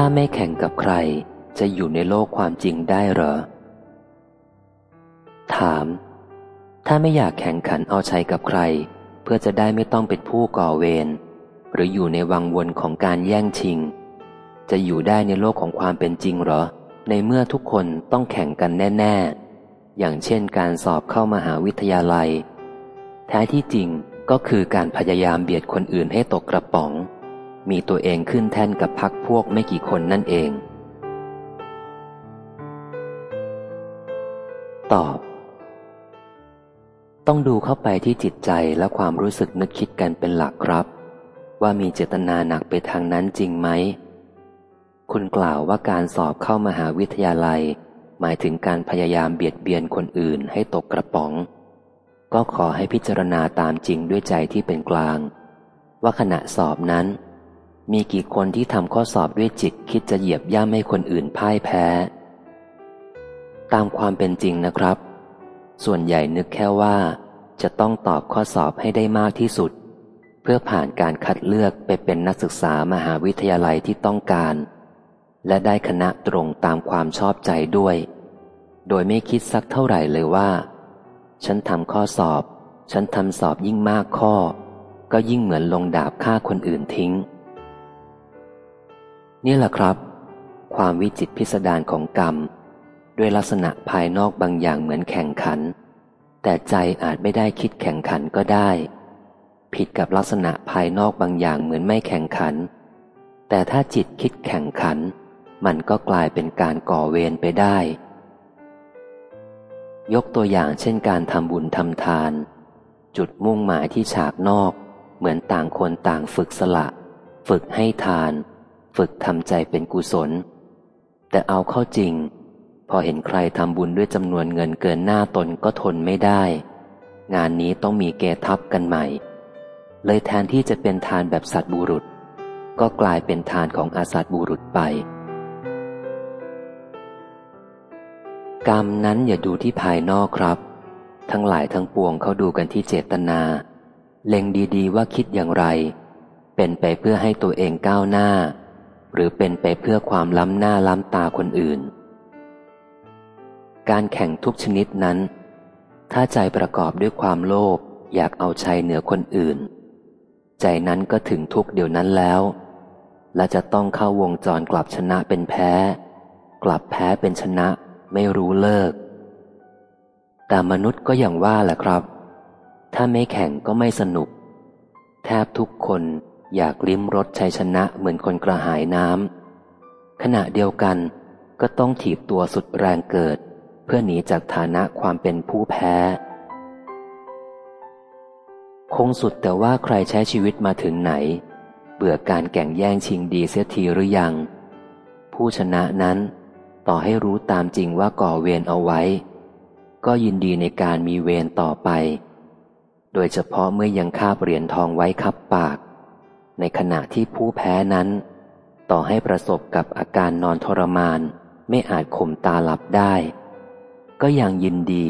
ถ้าไม่แข่งกับใคร จะอยู่ในโลกความจริงได้หรอ ถาม ถ้าไม่อยากแข่งขันเอาชัยกับใคร เพื่อจะได้ไม่ต้องเป็นผู้ก่อเวรหรืออยู่ในวังวนของการแย่งชิง จะอยู่ได้ในโลกของความเป็นจริงหรอ ในเมื่อทุกคนต้องแข่งกันแน่ ๆ อย่างเช่นการสอบเข้ามาหาวิทยาลัย แท้ที่จริงก็คือการพยายามเบียดคนอื่นให้ตกกระป๋อง มีตัวเองขึ้นแท่นกับพักพวกไม่กี่คนนั่นเอง ตอบ ต้องดูเข้าไปที่จิตใจและความรู้สึกนึกคิดกันเป็นหลักครับ ว่ามีเจตนาหนักไปทางนั้นจริงไหม คุณกล่าวว่าการสอบเข้ามาหาวิทยาลัย หมายถึงการพยายามเบียดเบียนคนอื่นให้ตกกระป๋อง ก็ขอให้พิจารณาตามจริงด้วยใจที่เป็นกลางว่าขณะสอบนั้น มีกี่คนที่ทำข้อสอบด้วยจิตคิดจะเหยียบย่ำให้คนอื่นพ่ายแพ้ ตามความเป็นจริงนะครับ ส่วนใหญ่นึกแค่ว่า จะต้องตอบข้อสอบให้ได้มากที่สุด เพื่อผ่านการคัดเลือกไปเป็นนักศึกษามหาวิทยาลัยที่ต้องการ และได้คณะตรงตามความชอบใจด้วย โดยไม่คิดสักเท่าไหร่เลยว่า ฉันทำข้อสอบ ฉันทำสอบยิ่งมากข้อ ก็ยิ่งเหมือนลงดาบฆ่าคนอื่นทิ้ง นี่แหละครับ ความวิจิตพิสดารของกรรม ด้วยลักษณะภายนอกบางอย่างเหมือนแข่งขัน แต่ใจอาจไม่ได้คิดแข่งขันก็ได้ ผิดกับลักษณะภายนอกบางอย่างเหมือนไม่แข่งขัน แต่ถ้าจิตคิดแข่งขัน มันก็กลายเป็นการก่อเวรไปได้ ยกตัวอย่างเช่นการทำบุญทำทาน จุดมุ่งหมายที่ฉากนอก เหมือนต่างคนต่างฝึกสละ ฝึกให้ทาน ฝึกทำใจเป็นกุศล แต่เอาเข้าจริง พอเห็นใครทำบุญด้วยจำนวนเงินเกินหน้าตนก็ทนไม่ได้ งานนี้ต้องมีเกทับกันใหม่ เลยแทนที่จะเป็นทานแบบสัตบุรุษ ก็กลายเป็นทานของอาสัตบุรุษไป กรรมนั้นอย่าดูที่ภายนอกครับ ทั้งหลายทั้งปวงเขาดูกันที่เจตนา เล็งดีๆ ว่าคิดอย่างไรเป็นไปเพื่อให้ตัวเองก้าวหน้า หรือเป็นไปเพื่อความล้ำหน้าล้ำตาคนอื่น การแข่งทุกชนิดนั้น ถ้าใจประกอบด้วยความโลภอยากเอาชัยเหนือคนอื่น ใจนั้นก็ถึงทุกเดียวนั้นแล้ว และจะต้องเข้าวงจรกลับชนะเป็นแพ้ กลับแพ้เป็นชนะไม่รู้เลิก แต่มนุษย์ก็อย่างว่าแหละครับ ถ้าไม่แข่งก็ไม่สนุก แทบทุกคน อยากลิ้มรสชัยชนะเหมือนคนกระหายน้ำขณะเดียวกันก็ต้องถีบตัวสุดแรงเกิด เพื่อหนีจากฐานะความเป็นผู้แพ้ คงสุดแต่ว่าใครใช้ชีวิตมาถึงไหน เบื่อการแก่งแย่งชิงดีเสียทีหรือยัง ผู้ชนะนั้นต่อให้รู้ตามจริงว่าก่อเวรเอาไว้ ก็ยินดีในการมีเวรต่อไป โดยเฉพาะเมื่อยังคาบเหรียญทองไว้คับปาก ในขณะที่ผู้แพ้นั้น ต่อให้ประสบกับอาการนอนทรมาน ไม่อาจข่มตาหลับได้ ก็ยังยินดี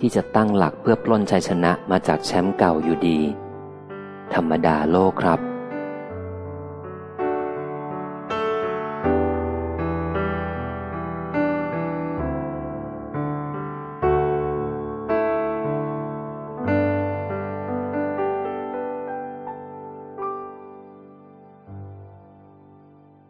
ที่จะตั้งหลักเพื่อปล้นชัยชนะมาจากแชมป์เก่าอยู่ดี ธรรมดาโลกครับ